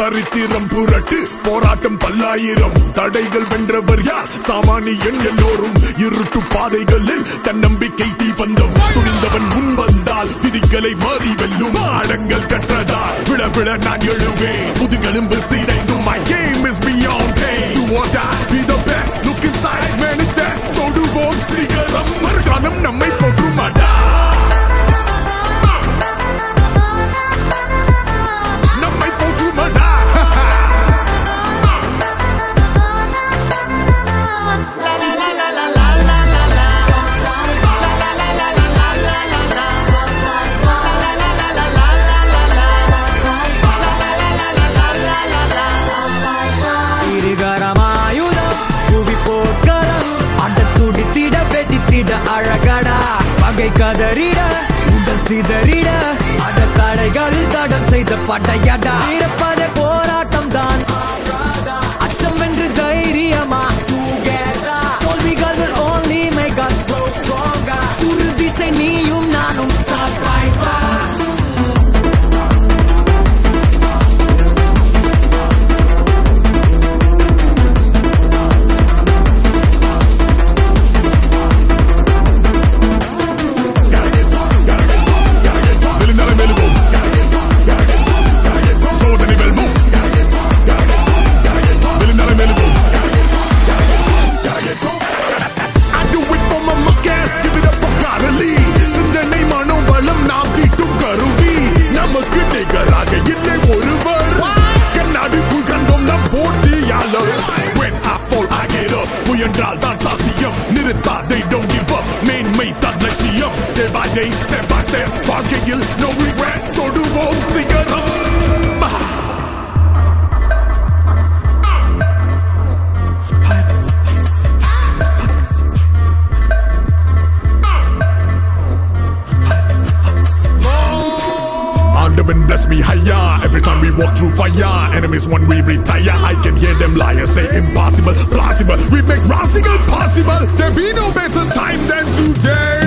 சரித்திரம் புரட்டு போராட்டம் பல்லாயிரம். தடைகள் வென்றவர் யார்? சாமானியன் எல்லோரும் இருட்டு பாதைகளில் தன்னம்பிக்கை தீபந்தம். துணிந்தவன் முன் வந்தால் விதிகளை மாறி வெல்லும். ஆடங்கள் கற்றதால் விழ விழ நான் எழுவேன். முதுகெலும்பு செய்த அழகடா. பகை கதறிட உடல் சிதறிட. அட தடைகளில் தடம் செய்த படையடா. இருப்பதே போராட்டம் தான் by, they don't give up. Man made that let me up. Day by day, step by step. Park kill, no regrets. So do all, think it up. Bless me higher every time walk through fire. Enemies when we retire, I can hear them liars say impossible, plausible. We make radical possible. There be no better time than today.